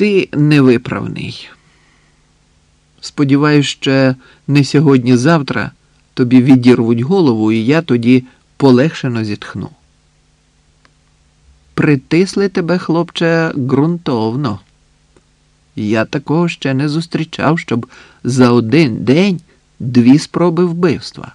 Ти невиправний. Сподіваюсь, ще не сьогодні-завтра тобі відірвуть голову, і я тоді полегшено зітхну. Притисли тебе, хлопче, ґрунтовно. Я такого ще не зустрічав, щоб за один день дві спроби вбивства.